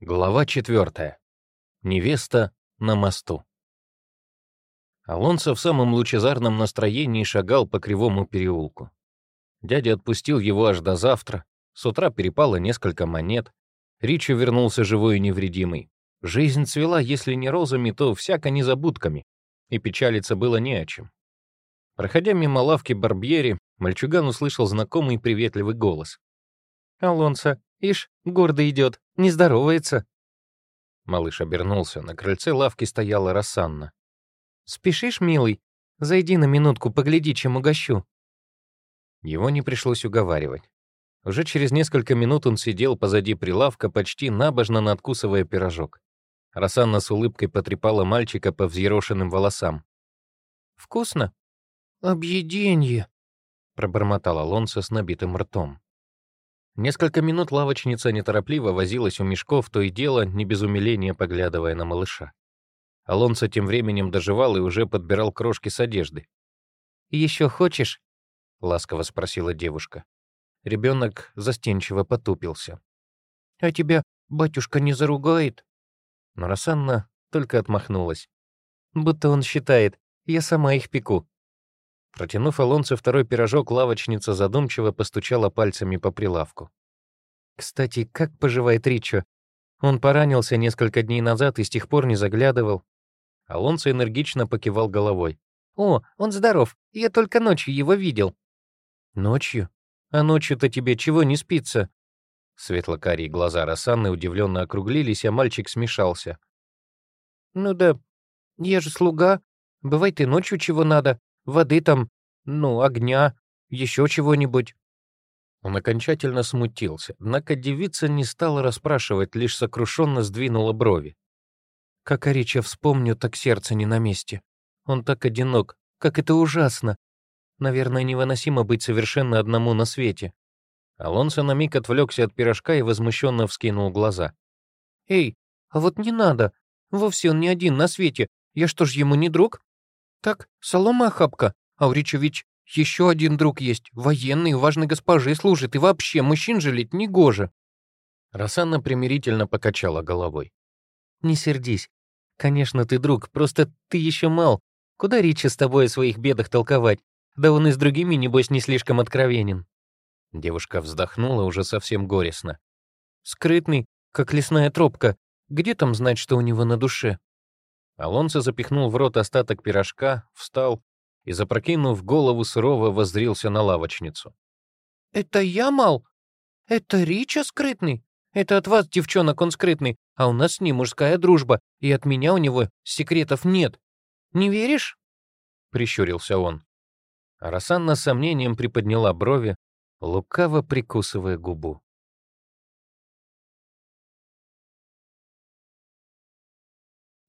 Глава четвертая. Невеста на мосту. Алонсо в самом лучезарном настроении шагал по кривому переулку. Дядя отпустил его аж до завтра. С утра перепало несколько монет. Ричи вернулся живой и невредимый. Жизнь цвела, если не розами, то всяко незабудками, и печалиться было не о чем. Проходя мимо лавки Барбьери, мальчуган услышал знакомый приветливый голос. «Алонсо, ишь, гордо идет, не здоровается». Малыш обернулся. На крыльце лавки стояла Рассанна. «Спешишь, милый? Зайди на минутку, погляди, чем угощу». Его не пришлось уговаривать. Уже через несколько минут он сидел позади прилавка, почти набожно надкусывая пирожок. Рассанна с улыбкой потрепала мальчика по взъерошенным волосам. «Вкусно?» «Объеденье», — пробормотал Алонсо с набитым ртом. Несколько минут лавочница неторопливо возилась у мешков, то и дело, не без умиления поглядывая на малыша. Алонсо тем временем доживал и уже подбирал крошки с одежды. «Еще хочешь?» — ласково спросила девушка. Ребенок застенчиво потупился. «А тебя батюшка не заругает?» Но Рассанна только отмахнулась. «Будто он считает, я сама их пеку». Протянув Алонсо второй пирожок, лавочница задумчиво постучала пальцами по прилавку. «Кстати, как поживает Ричо? Он поранился несколько дней назад и с тех пор не заглядывал». Алонсо энергично покивал головой. «О, он здоров, я только ночью его видел». «Ночью? А ночью-то тебе чего не спится?» Светло-карие глаза Рассанны удивленно округлились, а мальчик смешался. «Ну да, я же слуга. Бывает и ночью чего надо. Воды там, ну, огня, еще чего-нибудь». Он окончательно смутился, однако девица не стала расспрашивать, лишь сокрушенно сдвинула брови. «Как о Риче вспомню, так сердце не на месте. Он так одинок, как это ужасно. Наверное, невыносимо быть совершенно одному на свете». Алонсо на миг отвлекся от пирожка и возмущенно вскинул глаза. «Эй, а вот не надо. Вовсе он не один на свете. Я что ж ему не друг?» «Так, солома охапка, Ауричевич, еще один друг есть, военный, важной госпожи служит, и вообще мужчин жалеть негоже». Рассанна примирительно покачала головой. «Не сердись. Конечно, ты друг, просто ты еще мал. Куда Ричи с тобой о своих бедах толковать? Да он и с другими, небось, не слишком откровенен». Девушка вздохнула уже совсем горестно. «Скрытный, как лесная тропка. Где там знать, что у него на душе?» Алонсо запихнул в рот остаток пирожка, встал и, запрокинув голову, сурово воззрился на лавочницу. «Это я, мал? Это Рича скрытный? Это от вас, девчонок, он скрытный, а у нас с ним мужская дружба, и от меня у него секретов нет. Не веришь?» — прищурился он. А Рассанна с сомнением приподняла брови, лукаво прикусывая губу.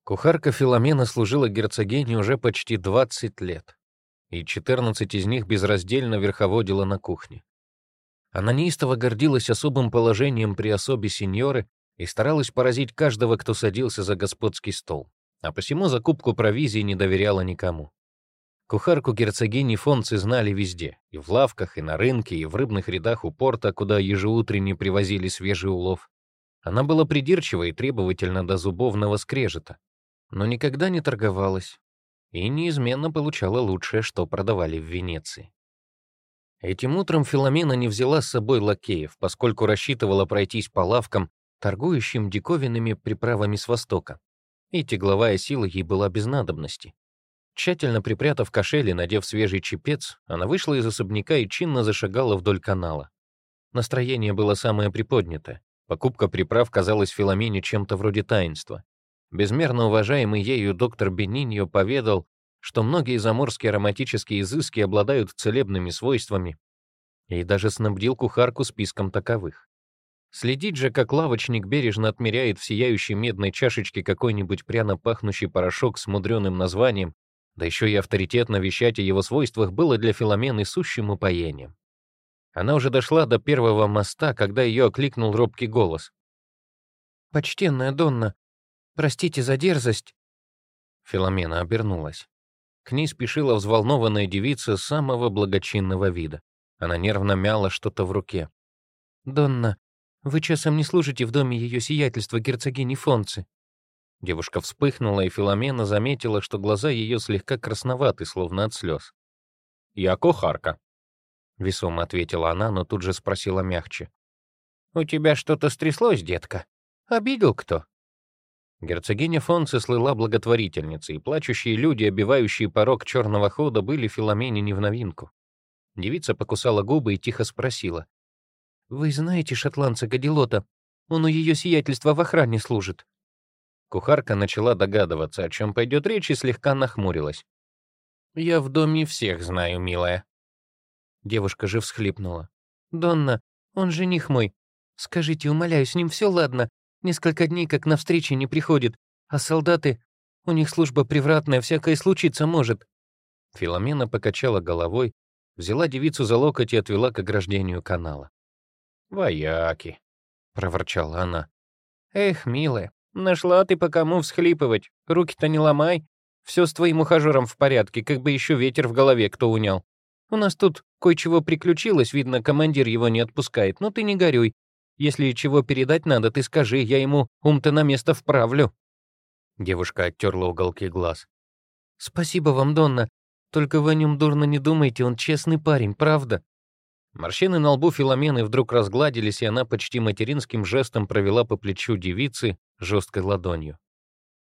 Кухарка Филомена служила герцогине уже почти 20 лет, и 14 из них безраздельно верховодила на кухне. Она неистово гордилась особым положением при особе сеньоры и старалась поразить каждого, кто садился за господский стол, а посему закупку провизии не доверяла никому. Кухарку герцогини фонцы знали везде, и в лавках, и на рынке, и в рыбных рядах у порта, куда ежеутренне привозили свежий улов. Она была придирчива и требовательна до зубовного скрежета, но никогда не торговалась и неизменно получала лучшее, что продавали в Венеции. Этим утром Филомена не взяла с собой лакеев, поскольку рассчитывала пройтись по лавкам, торгующим диковинными приправами с Востока. И тегловая сила ей была без надобности. Тщательно припрятав кошель и надев свежий чепец, она вышла из особняка и чинно зашагала вдоль канала. Настроение было самое приподнятое. Покупка приправ казалась Филомене чем-то вроде таинства. Безмерно уважаемый ею доктор Бениньо поведал, что многие заморские ароматические изыски обладают целебными свойствами, и даже снабдил кухарку списком таковых. Следить же, как лавочник бережно отмеряет в сияющей медной чашечке какой-нибудь пряно пахнущий порошок с мудреным названием, да еще и авторитетно вещать о его свойствах, было для Филомены сущим упоением. Она уже дошла до первого моста, когда ее окликнул робкий голос. «Почтенная Донна, Простите за дерзость». Филомена обернулась. К ней спешила взволнованная девица самого благочинного вида. Она нервно мяла что-то в руке. «Донна, Вы часом не служите в доме ее сиятельства герцогини Фонцы?» Девушка вспыхнула, и Филомена заметила, что глаза ее слегка красноваты, словно от слез. «Я кухарка», — весомо ответила она, но тут же спросила мягче. «У тебя что-то стряслось, детка? Обидел кто?» Герцогиня Фонце слыла благотворительницей, и плачущие люди, обивающие порог черного хода, были Филомене не в новинку. Девица покусала губы и тихо спросила. «Вы знаете шотландца Гадилота? Он у ее сиятельства в охране служит». Кухарка начала догадываться, о чем пойдет речь, и слегка нахмурилась. «Я в доме всех знаю, милая». Девушка же всхлипнула. «Донна, он жених мой. Скажите, умоляю, с ним все ладно. Несколько дней как на встречи не приходит, а солдаты... У них служба привратная, всякое случиться может». Филомена покачала головой, взяла девицу за локоть и отвела к ограждению канала. «Вояки», — проворчала она. «Эх, милая, нашла ты по кому всхлипывать. Руки-то не ломай. Все с твоим ухажером в порядке, как бы еще ветер в голове кто унял. У нас тут кое-чего приключилось, видно, командир его не отпускает, но ты не горюй. Если чего передать надо, ты скажи, я ему ум-то на место вправлю». Девушка оттерла уголки глаз. «Спасибо вам, Донна. Только вы о нем дурно не думайте, он честный парень, правда?» Морщины на лбу Филомены вдруг разгладились, и она почти материнским жестом провела по плечу девицы жесткой ладонью.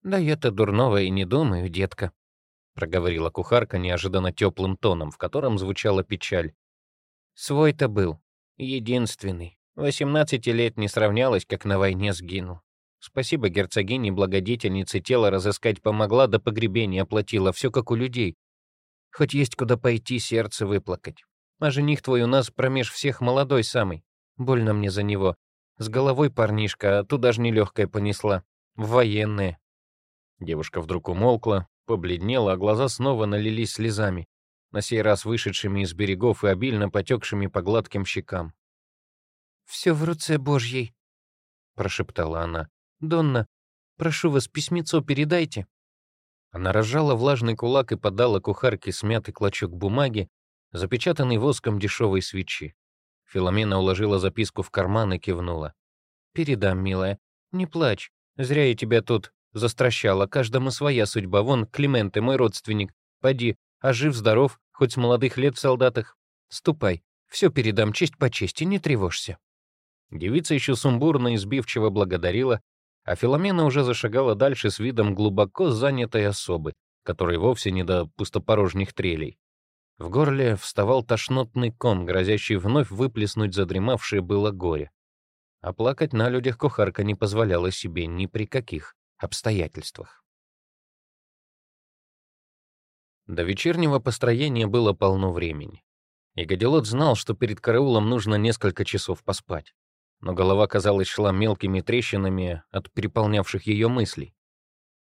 «Да я-то дурного и не думаю, детка», — проговорила кухарка неожиданно теплым тоном, в котором звучала печаль. «Свой-то был. Единственный. Восемнадцати лет не сравнялось, как на войне сгинул. Спасибо герцогине благодетельнице тело разыскать помогла, до погребения оплатила, все как у людей. Хоть есть куда пойти, сердце выплакать. А жених твой у нас промеж всех молодой самый. Больно мне за него. С головой парнишка, а ту даже нелегкая понесла. Военные. Девушка вдруг умолкла, побледнела, а глаза снова налились слезами, на сей раз вышедшими из берегов и обильно потекшими по гладким щекам. «Все в руце Божьей», — прошептала она. «Донна, прошу вас, письмецо передайте». Она разжала влажный кулак и подала кухарке смятый клочок бумаги, запечатанный воском дешевой свечи. Филомена уложила записку в карман и кивнула. «Передам, милая. Не плачь. Зря я тебя тут застращала. Каждому своя судьба. Вон, Клименты, мой родственник. Поди, а жив-здоров, хоть с молодых лет в солдатах. Ступай. Все передам, честь по чести, не тревожься». Девица еще сумбурно и сбивчиво благодарила, а Филомена уже зашагала дальше с видом глубоко занятой особы, которой вовсе не до пустопорожних трелей. В горле вставал тошнотный ком, грозящий вновь выплеснуть задремавшее было горе. А плакать на людях кухарка не позволяла себе ни при каких обстоятельствах. До вечернего построения было полно времени. И Гадилот знал, что перед караулом нужно несколько часов поспать но голова, казалось, шла мелкими трещинами от переполнявших ее мыслей.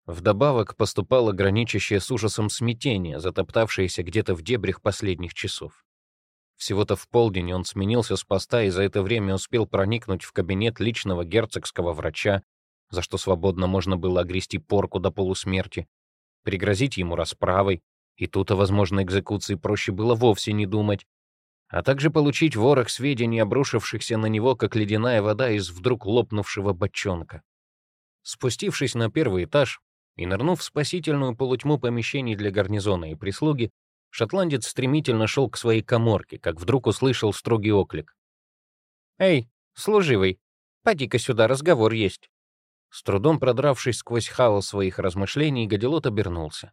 Вдобавок поступало граничащее с ужасом смятение, затоптавшееся где-то в дебрях последних часов. Всего-то в полдень он сменился с поста и за это время успел проникнуть в кабинет личного герцогского врача, за что свободно можно было огрести порку до полусмерти, пригрозить ему расправой, и тут о возможной экзекуции проще было вовсе не думать, а также получить ворох сведений, обрушившихся на него, как ледяная вода из вдруг лопнувшего бочонка. Спустившись на первый этаж и нырнув в спасительную полутьму помещений для гарнизона и прислуги, шотландец стремительно шел к своей коморке, как вдруг услышал строгий оклик. «Эй, служивый, поди-ка сюда, разговор есть». С трудом продравшись сквозь хаос своих размышлений, Гадилот обернулся.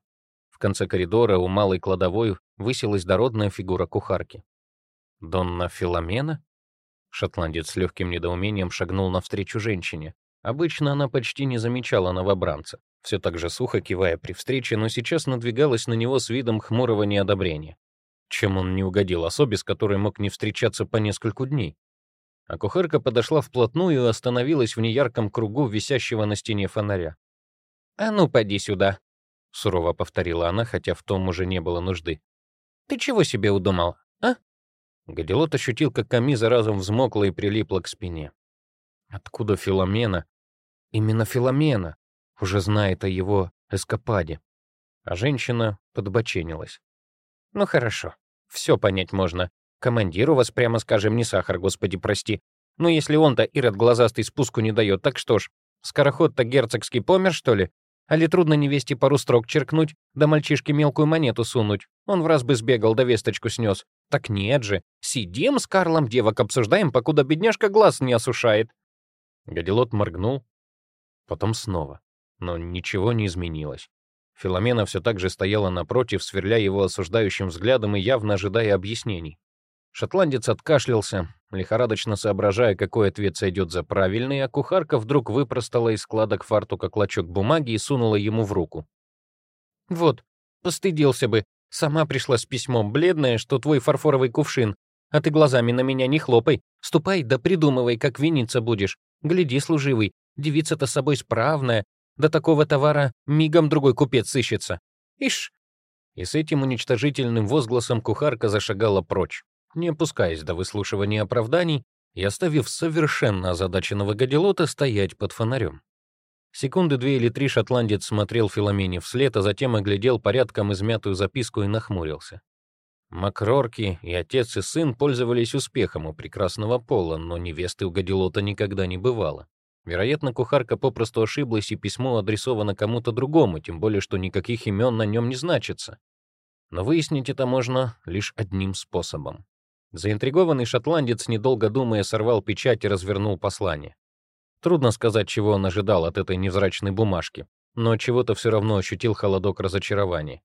В конце коридора у малой кладовой высилась дородная фигура кухарки. «Донна Филомена?» Шотландец с легким недоумением шагнул навстречу женщине. Обычно она почти не замечала новобранца, все так же сухо кивая при встрече, но сейчас надвигалась на него с видом хмурого неодобрения. Чем он не угодил особе, с которой мог не встречаться по нескольку дней? А кухарка подошла вплотную и остановилась в неярком кругу висящего на стене фонаря. «А ну, поди сюда», — сурово повторила она, хотя в том уже не было нужды. «Ты чего себе удумал, а?» Гадилот ощутил, как камиза разом взмокла и прилипла к спине. Откуда Филомена? Именно Филомена уже знает о его эскападе. А женщина подбоченилась. «Ну хорошо, все понять можно. Командир у вас, прямо скажем, не сахар, господи, прости. Ну, если он-то, Ирод глазастый, спуску не дает, так что ж, скороход-то герцогский помер, что ли? Али трудно невесте пару строк черкнуть, да мальчишке мелкую монету сунуть. Он в раз бы сбегал, да весточку снес. Так нет же, сидим с Карлом девок обсуждаем, покуда бедняжка глаз не осушает. Гадилот моргнул, потом снова. Но ничего не изменилось. Филомена все так же стояла напротив, сверля его осуждающим взглядом и явно ожидая объяснений. Шотландец откашлялся, лихорадочно соображая, какой ответ сойдет за правильный, а кухарка вдруг выпростала из складок фартука клочок бумаги и сунула ему в руку. «Вот, постыдился бы. Сама пришла с письмом, бледная, что твой фарфоровый кувшин. А ты глазами на меня не хлопай. Ступай да придумывай, как виниться будешь. Гляди, служивый, девица-то собой справная. До такого товара мигом другой купец сыщется. Ишь!» И с этим уничтожительным возгласом кухарка зашагала прочь не опускаясь до выслушивания оправданий и оставив совершенно озадаченного гадилота стоять под фонарем. Секунды две или три шотландец смотрел Филомене вслед, а затем оглядел порядком измятую записку и нахмурился. Макрорки и отец и сын пользовались успехом у прекрасного пола, но невесты у гадилота никогда не бывало. Вероятно, кухарка попросту ошиблась, и письмо адресовано кому-то другому, тем более, что никаких имен на нем не значится. Но выяснить это можно лишь одним способом. Заинтригованный шотландец, недолго думая, сорвал печать и развернул послание. Трудно сказать, чего он ожидал от этой невзрачной бумажки, но чего-то все равно ощутил холодок разочарования.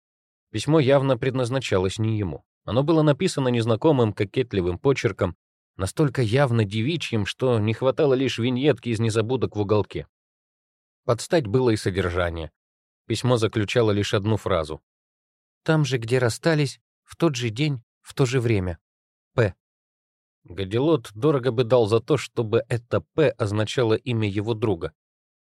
Письмо явно предназначалось не ему. Оно было написано незнакомым кокетливым почерком, настолько явно девичьим, что не хватало лишь виньетки из незабудок в уголке. Подстать было и содержание. Письмо заключало лишь одну фразу. «Там же, где расстались, в тот же день, в то же время. П. Гадилот дорого бы дал за то, чтобы это «П» означало имя его друга.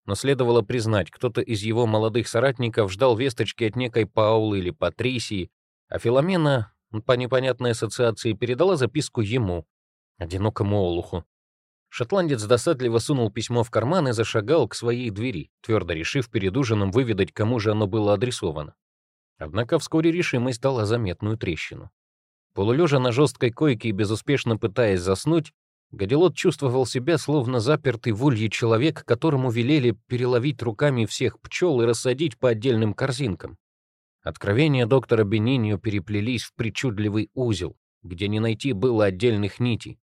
Но следовало признать, кто-то из его молодых соратников ждал весточки от некой Паулы или Патрисии, а Филомена, по непонятной ассоциации, передала записку ему, одинокому олуху. Шотландец досадливо сунул письмо в карман и зашагал к своей двери, твердо решив перед ужином выведать, кому же оно было адресовано. Однако вскоре решимость дала заметную трещину. Полулежа на жесткой койке и безуспешно пытаясь заснуть, Гадилот чувствовал себя словно запертый в улье человек, которому велели переловить руками всех пчел и рассадить по отдельным корзинкам. Откровения доктора Бенинио переплелись в причудливый узел, где не найти было отдельных нитей,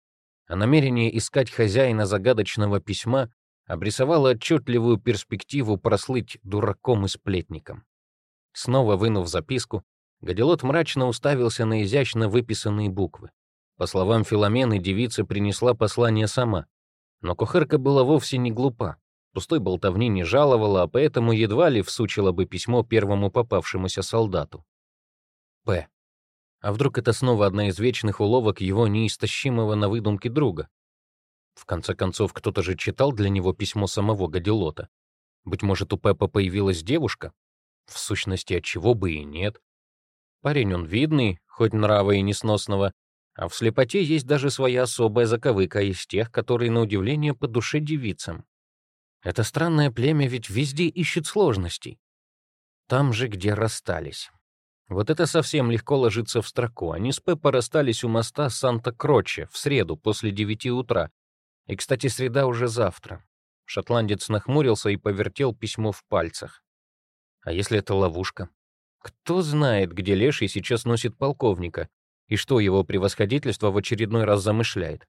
а намерение искать хозяина загадочного письма обрисовало отчетливую перспективу прослыть дураком и сплетником. Снова вынув записку, Гадилот мрачно уставился на изящно выписанные буквы. По словам Филомены, девица принесла послание сама. Но кухарка была вовсе не глупа. Пустой болтовни не жаловала, а поэтому едва ли всучила бы письмо первому попавшемуся солдату. П. А вдруг это снова одна из вечных уловок его неистощимого на выдумке друга? В конце концов, кто-то же читал для него письмо самого Гадилота. Быть может, у Пеппа появилась девушка? В сущности, от чего бы и нет. Парень он видный, хоть нрава и несносного, а в слепоте есть даже своя особая заковыка из тех, которые, на удивление, по душе девицам. Это странное племя ведь везде ищет сложностей. Там же, где расстались. Вот это совсем легко ложится в строку. Они с Пеппо расстались у моста Санта-Кроче в среду после девяти утра. И, кстати, среда уже завтра. Шотландец нахмурился и повертел письмо в пальцах. А если это ловушка? Кто знает, где Леший сейчас носит полковника, и что его превосходительство в очередной раз замышляет.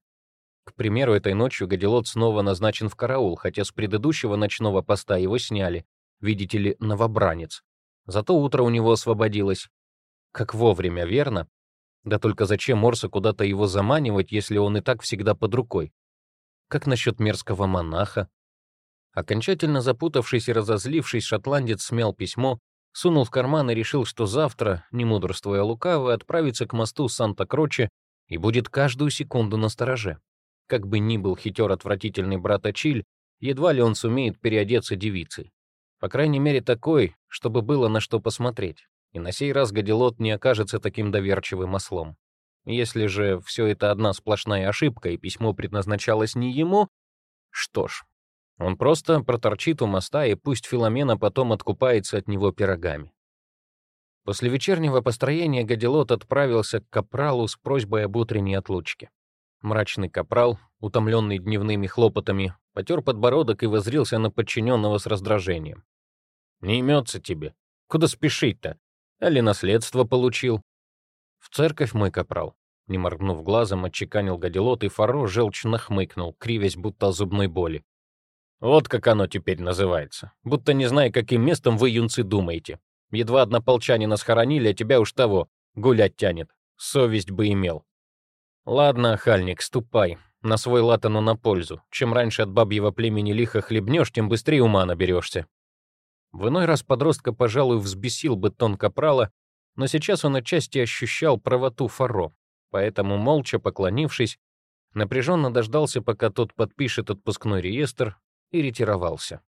К примеру, этой ночью Гадилот снова назначен в караул, хотя с предыдущего ночного поста его сняли, видите ли, новобранец. Зато утро у него освободилось. Как вовремя, верно? Да только зачем Морса куда-то его заманивать, если он и так всегда под рукой? Как насчет мерзкого монаха? Окончательно запутавшись и разозлившись, шотландец смял письмо, сунул в карман и решил, что завтра, не мудрствуя лукаво, отправится к мосту Санта-Кроче и будет каждую секунду на стороже. Как бы ни был хитер отвратительный брат Ачиль, едва ли он сумеет переодеться девицей. По крайней мере, такой, чтобы было на что посмотреть. И на сей раз Гадилот не окажется таким доверчивым ослом. Если же все это одна сплошная ошибка, и письмо предназначалось не ему, что ж, он просто проторчит у моста, и пусть Филомена потом откупается от него пирогами. После вечернего построения Гадилот отправился к Капралу с просьбой об утренней отлучке. Мрачный капрал, утомленный дневными хлопотами, потер подбородок и возрился на подчиненного с раздражением. «Не имется тебе. Куда спешить-то? Али наследство получил?» «В церковь мой капрал». Не моргнув глазом, отчеканил гадилот, и Фаро желчно хмыкнул, кривясь будто зубной боли. «Вот как оно теперь называется. Будто не зная, каким местом вы, юнцы, думаете. Едва однополчанина схоронили, а тебя уж того гулять тянет. Совесть бы имел». «Ладно, охальник, ступай. На свой лад оно на пользу. Чем раньше от бабьего племени лихо хлебнешь, тем быстрее ума наберешься». В иной раз подростка, пожалуй, взбесил бы тон капрала, но сейчас он отчасти ощущал правоту Фаро, поэтому, молча поклонившись, напряженно дождался, пока тот подпишет отпускной реестр, и ретировался.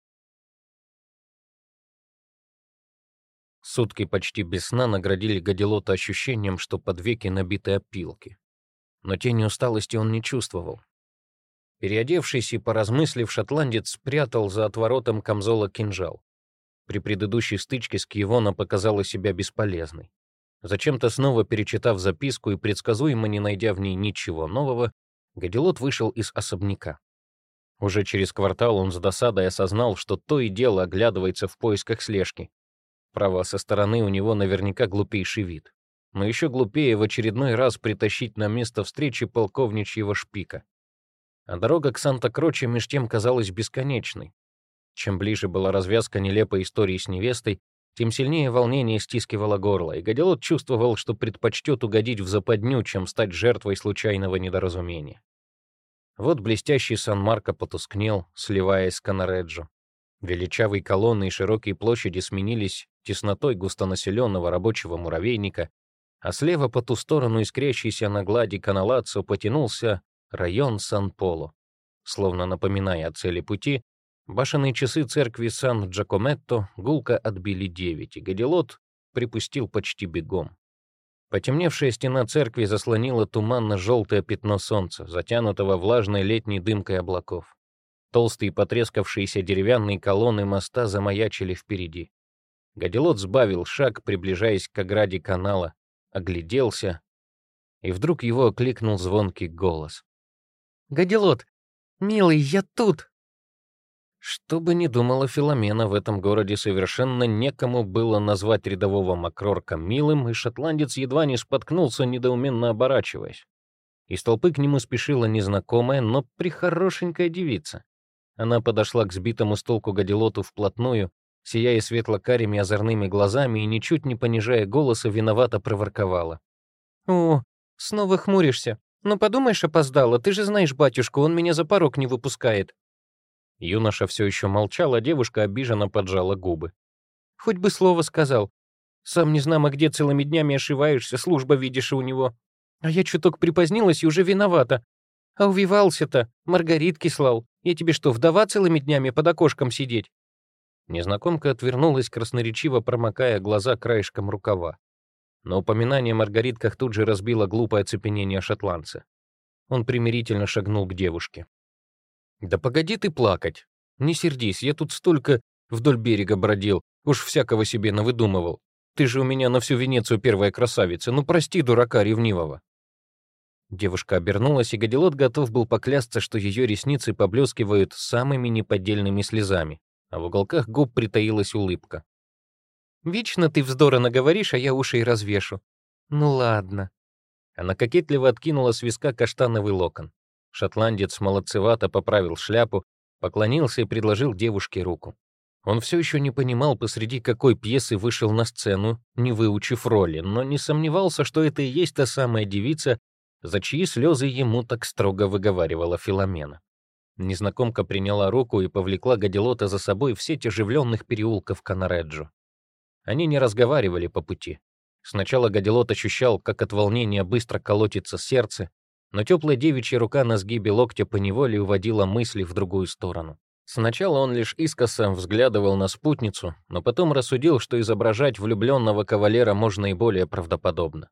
Сутки почти без сна наградили Гадилота ощущением, что под веки набиты опилки. Но тени усталости он не чувствовал. Переодевшись и поразмыслив, шотландец спрятал за отворотом камзола кинжал. При предыдущей стычке с Киевона показала себя бесполезной. Зачем-то снова перечитав записку и предсказуемо не найдя в ней ничего нового, Гадилот вышел из особняка. Уже через квартал он с досадой осознал, что то и дело оглядывается в поисках слежки. Право, со стороны у него наверняка глупейший вид. Но еще глупее в очередной раз притащить на место встречи полковничьего шпика. А дорога к Санта-Кроче меж тем казалась бесконечной. Чем ближе была развязка нелепой истории с невестой, тем сильнее волнение стискивало горло, и Гадилот чувствовал, что предпочтет угодить в западню, чем стать жертвой случайного недоразумения. Вот блестящий Сан-Марко потускнел, сливаясь с Канареджо. Величавые колонны и широкие площади сменились теснотой густонаселенного рабочего муравейника, а слева по ту сторону искрящейся на глади Каналаццо потянулся район Сан-Поло. Словно напоминая о цели пути, Башенные часы церкви Сан-Джакометто гулко отбили девять, и Гадилот припустил почти бегом. Потемневшая стена церкви заслонила туманно-желтое пятно солнца, затянутого влажной летней дымкой облаков. Толстые потрескавшиеся деревянные колонны моста замаячили впереди. Гадилот сбавил шаг, приближаясь к ограде канала, огляделся, и вдруг его окликнул звонкий голос. «Гадилот, милый, я тут!» Что бы ни думала Филомена, в этом городе совершенно некому было назвать рядового Макрорка милым, и шотландец едва не споткнулся, недоуменно оборачиваясь. Из толпы к нему спешила незнакомая, но прихорошенькая девица. Она подошла к сбитому с толку гадилоту вплотную, сияя светло-карими озорными глазами и, ничуть не понижая голоса, виновато проворковала. «О, снова хмуришься. Ну, подумаешь, опоздала. Ты же знаешь батюшку, он меня за порог не выпускает». Юноша все еще молчал, а девушка обиженно поджала губы. «Хоть бы слово сказал. Сам не знамо, где целыми днями ошиваешься, служба видишь у него. А я чуток припозднилась и уже виновата. А увивался-то, Маргаритки слал. Я тебе что, вдова целыми днями под окошком сидеть?» Незнакомка отвернулась, красноречиво промокая глаза краешком рукава. Но упоминание о маргаритках тут же разбило глупое оцепенение шотландца. Он примирительно шагнул к девушке. «Да погоди ты плакать. Не сердись, я тут столько вдоль берега бродил, уж всякого себе навыдумывал. Ты же у меня на всю Венецию первая красавица, ну прости дурака ревнивого». Девушка обернулась, и Гадилот готов был поклясться, что ее ресницы поблескивают самыми неподдельными слезами, а в уголках губ притаилась улыбка. «Вечно ты вздора наговоришь, а я уши и развешу. Ну ладно». Она кокетливо откинула с виска каштановый локон. Шотландец молодцевато поправил шляпу, поклонился и предложил девушке руку. Он все еще не понимал, посреди какой пьесы вышел на сцену, не выучив роли, но не сомневался, что это и есть та самая девица, за чьи слезы ему так строго выговаривала Филомена. Незнакомка приняла руку и повлекла Гадилота за собой в сеть оживленных переулков Канареджо. Они не разговаривали по пути. Сначала Гадилот ощущал, как от волнения быстро колотится сердце, но теплая девичья рука на сгибе локтя поневоле уводила мысли в другую сторону. Сначала он лишь искоса взглядывал на спутницу, но потом рассудил, что изображать влюбленного кавалера можно и более правдоподобно.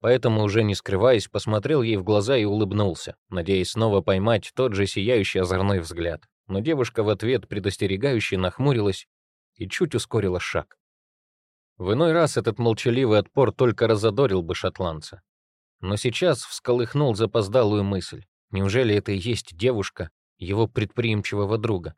Поэтому, уже не скрываясь, посмотрел ей в глаза и улыбнулся, надеясь снова поймать тот же сияющий озорной взгляд. Но девушка в ответ предостерегающе нахмурилась и чуть ускорила шаг. В иной раз этот молчаливый отпор только разодорил бы шотландца. Но сейчас всколыхнул запоздалую мысль. Неужели это и есть девушка его предприимчивого друга?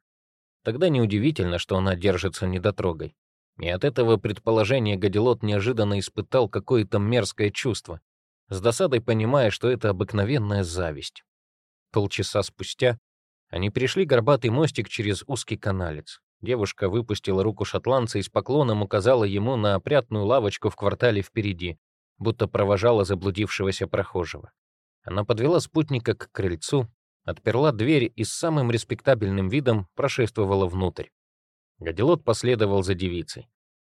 Тогда неудивительно, что она держится недотрогой. И от этого предположения Гадилот неожиданно испытал какое-то мерзкое чувство, с досадой понимая, что это обыкновенная зависть. Полчаса спустя они перешли горбатый мостик через узкий каналец. Девушка выпустила руку шотландца и с поклоном указала ему на опрятную лавочку в квартале впереди, будто провожала заблудившегося прохожего. Она подвела спутника к крыльцу, отперла дверь и с самым респектабельным видом прошествовала внутрь. Гадилот последовал за девицей.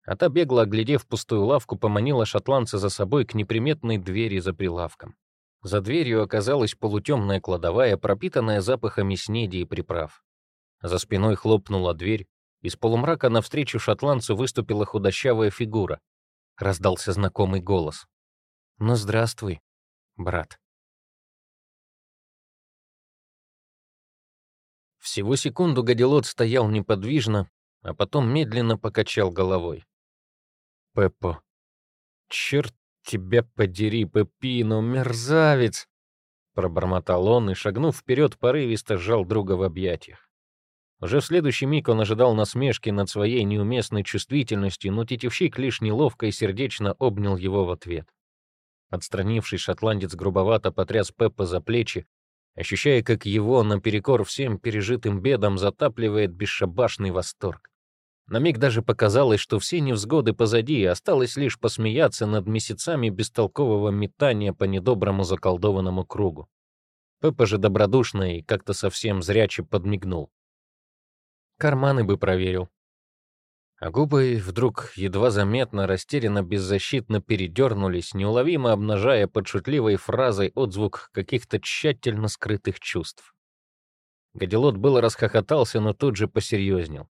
А та, бегло оглядев пустую лавку, поманила шотландца за собой к неприметной двери за прилавком. За дверью оказалась полутемная кладовая, пропитанная запахами снеди и приправ. За спиной хлопнула дверь, из полумрака навстречу шотландцу выступила худощавая фигура. Раздался знакомый голос. «Ну, здравствуй, брат». Всего секунду Гадилот стоял неподвижно, а потом медленно покачал головой. «Пеппо, черт тебя подери, Пеппино, мерзавец!» Пробормотал он и, шагнув вперед, порывисто сжал друга в объятиях. Уже в следующий миг он ожидал насмешки над своей неуместной чувствительностью, но тетевщик лишь неловко и сердечно обнял его в ответ. Отстранившись, шотландец грубовато потряс Пеппа за плечи, ощущая, как его, наперекор всем пережитым бедам, затапливает бесшабашный восторг. На миг даже показалось, что все невзгоды позади, и осталось лишь посмеяться над месяцами бестолкового метания по недоброму заколдованному кругу. Пеппа же добродушно и как-то совсем зряче подмигнул. Карманы бы проверил. А губы вдруг едва заметно, растерянно, беззащитно передернулись, неуловимо обнажая под шутливой фразой отзвук каких-то тщательно скрытых чувств. Гадилот было расхохотался, но тут же посерьезнел.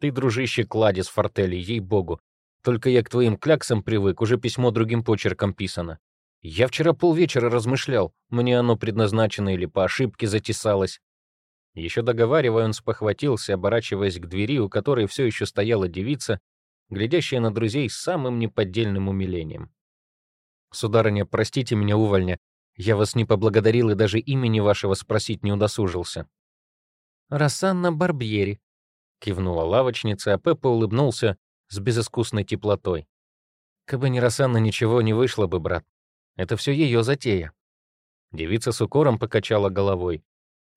Ты, дружище, кладезь фортели, ей-богу. Только я к твоим кляксам привык, уже письмо другим почерком писано. Я вчера полвечера размышлял, мне оно предназначено или по ошибке затесалось. Еще договаривая, он спохватился, оборачиваясь к двери, у которой все еще стояла девица, глядящая на друзей с самым неподдельным умилением. «Сударыня, простите меня, увольня, я вас не поблагодарил и даже имени вашего спросить не удосужился». «Рассанна Барбьери», — кивнула лавочница, а Пеппа улыбнулся с безыскусной теплотой. «Кабы не Рассанна, ничего не вышло бы, брат. Это все ее затея». Девица с укором покачала головой.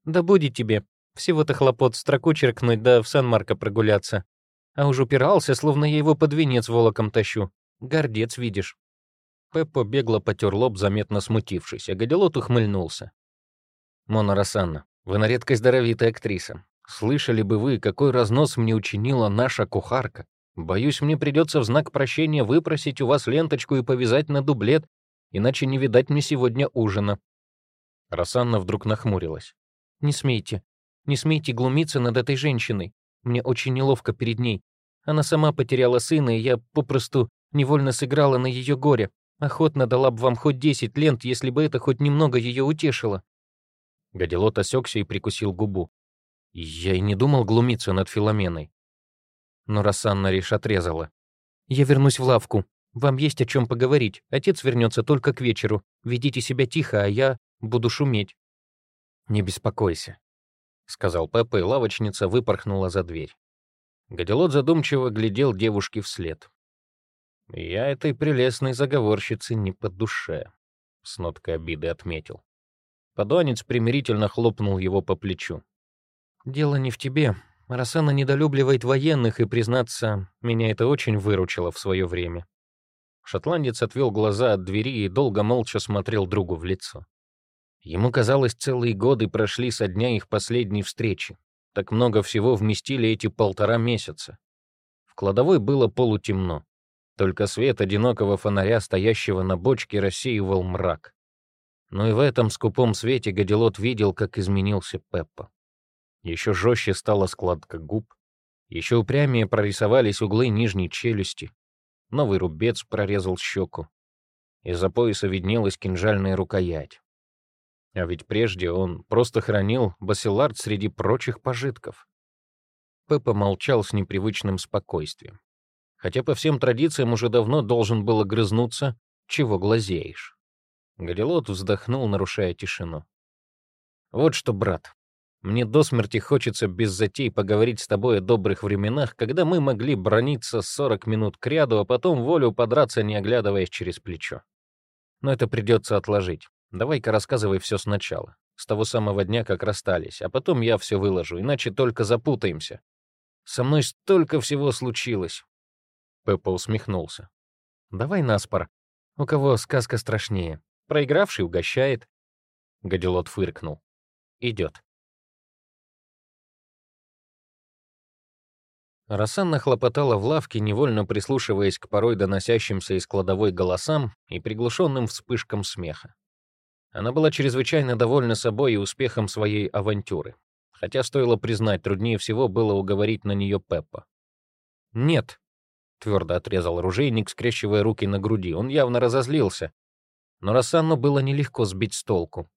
«Да будет тебе. Всего-то хлопот строку черкнуть, да в Сан-Марко прогуляться. А уж упирался, словно я его под венец волоком тащу. Гордец, видишь». Пеппо бегло потер лоб, заметно смутившись, а Гадилот ухмыльнулся. «Мона Рассанна, вы на редкость даровитая актриса. Слышали бы вы, какой разнос мне учинила наша кухарка. Боюсь, мне придется в знак прощения выпросить у вас ленточку и повязать на дублет, иначе не видать мне сегодня ужина». Рассанна вдруг нахмурилась. «Не смейте, не смейте глумиться над этой женщиной. Мне очень неловко перед ней. Она сама потеряла сына, и я попросту невольно сыграла на ее горе. Охотно дала бы вам хоть десять лент, если бы это хоть немного ее утешило». Гадилот осекся и прикусил губу. Я и не думал глумиться над Филоменой. Но Рассанна лишь отрезала. «Я вернусь в лавку. Вам есть о чем поговорить. Отец вернется только к вечеру. Ведите себя тихо, а я буду шуметь». «Не беспокойся», — сказал Пеппа, и лавочница выпорхнула за дверь. Гадилот задумчиво глядел девушке вслед. «Я этой прелестной заговорщице не по душе», — с ноткой обиды отметил. Подонец примирительно хлопнул его по плечу. «Дело не в тебе. Рассана недолюбливает военных, и, признаться, меня это очень выручило в свое время». Шотландец отвел глаза от двери и долго молча смотрел другу в лицо. Ему казалось, целые годы прошли со дня их последней встречи. Так много всего вместили эти полтора месяца. В кладовой было полутемно. Только свет одинокого фонаря, стоящего на бочке, рассеивал мрак. Но и в этом скупом свете Гадилот видел, как изменился Пеппа. Еще жестче стала складка губ, еще упрямее прорисовались углы нижней челюсти. Новый рубец прорезал щеку. Из-за пояса виднелась кинжальная рукоять. А ведь прежде он просто хранил басилард среди прочих пожитков. Пеппа молчал с непривычным спокойствием. Хотя по всем традициям уже давно должен был огрызнуться, чего глазеешь. Галилот вздохнул, нарушая тишину. Вот что, брат, мне до смерти хочется без затей поговорить с тобой о добрых временах, когда мы могли брониться 40 минут к ряду, а потом волю подраться, не оглядываясь через плечо. Но это придется отложить. Давай-ка рассказывай все сначала, с того самого дня, как расстались, а потом я все выложу, иначе только запутаемся. Со мной столько всего случилось. Пеппа усмехнулся. Давай наспор. У кого сказка страшнее? Проигравший угощает. Гадилот фыркнул. Идет. Рассанна хлопотала в лавке, невольно прислушиваясь к порой доносящимся из кладовой голосам и приглушенным вспышкам смеха. Она была чрезвычайно довольна собой и успехом своей авантюры. Хотя, стоило признать, труднее всего было уговорить на нее Пеппа. «Нет», — твердо отрезал оружейник, скрещивая руки на груди. Он явно разозлился. Но Рассанну было нелегко сбить с толку.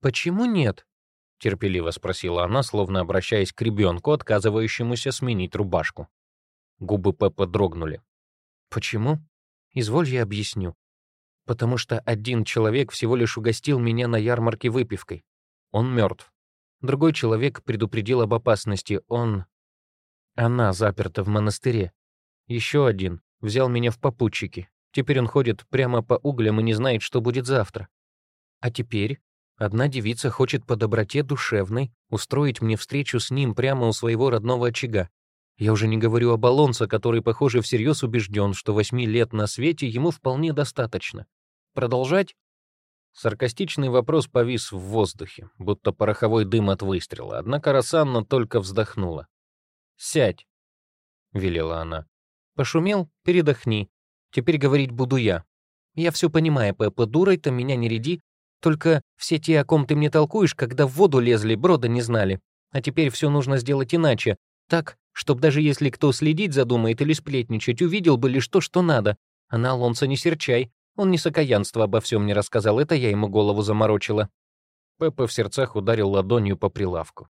«Почему нет?» — терпеливо спросила она, словно обращаясь к ребенку, отказывающемуся сменить рубашку. Губы Пеппа дрогнули. «Почему? Изволь я объясню. Потому что один человек всего лишь угостил меня на ярмарке выпивкой. Он мертв. Другой человек предупредил об опасности. Он... Она заперта в монастыре. Еще один взял меня в попутчики. Теперь он ходит прямо по углям и не знает, что будет завтра. А теперь Одна девица хочет по доброте душевной устроить мне встречу с ним прямо у своего родного очага. Я уже не говорю об Алонсо, который, похоже, всерьез убежден, что восьми лет на свете ему вполне достаточно. Продолжать? Саркастичный вопрос повис в воздухе, будто пороховой дым от выстрела, однако Рассанна только вздохнула. «Сядь», — велела она. «Пошумел? Передохни. Теперь говорить буду я. Я все понимаю, Пеппа, дурой-то меня не ряди, только все те, о ком ты мне толкуешь, когда в воду лезли, брода не знали. А теперь все нужно сделать иначе. Так, чтобы даже если кто следить задумает или сплетничать, увидел бы лишь то, что надо. А на Алонса не серчай. Он не сокаянство обо всем не рассказал, это я ему голову заморочила. Пеппа в сердцах ударил ладонью по прилавку.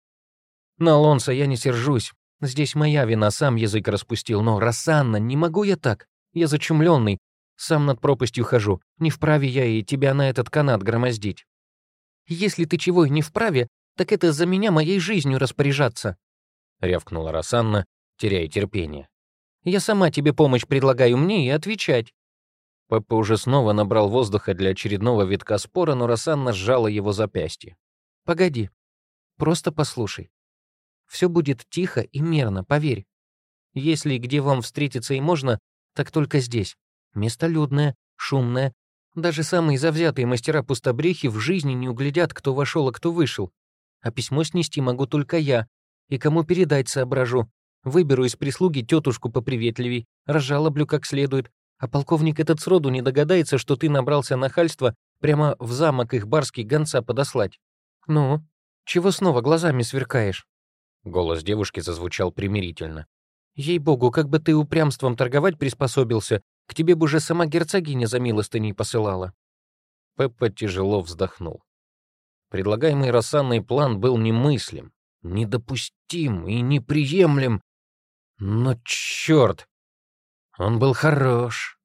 На Алонса я не сержусь. Здесь моя вина, сам язык распустил. Но, Рассанна, не могу я так. Я зачумленный. Сам над пропастью хожу. Не вправе я и тебя на этот канат громоздить. Если ты чего и не вправе, так это за меня моей жизнью распоряжаться», — рявкнула Рассанна, теряя терпение. «Я сама тебе помощь предлагаю мне и отвечать». Пеппа уже снова набрал воздуха для очередного витка спора, но Рассанна сжала его запястье. «Погоди. Просто послушай. Все будет тихо и мирно, поверь. Если где вам встретиться и можно, так только здесь. Место людное, шумное. Даже самые завзятые мастера пустобрехи в жизни не углядят, кто вошел, а кто вышел. А письмо снести могу только я. И кому передать соображу. Выберу из прислуги тетушку поприветливей, разжалоблю как следует. А полковник этот сроду не догадается, что ты набрался нахальства прямо в замок их барский гонца подослать. Ну, чего снова глазами сверкаешь?» Голос девушки зазвучал примирительно. «Ей-богу, как бы ты упрямством торговать приспособился, к тебе бы уже сама герцогиня за милостыней посылала». Пеппа тяжело вздохнул. Предлагаемый Рассанной план был немыслим, недопустим и неприемлем. Но черт! Он был хорош.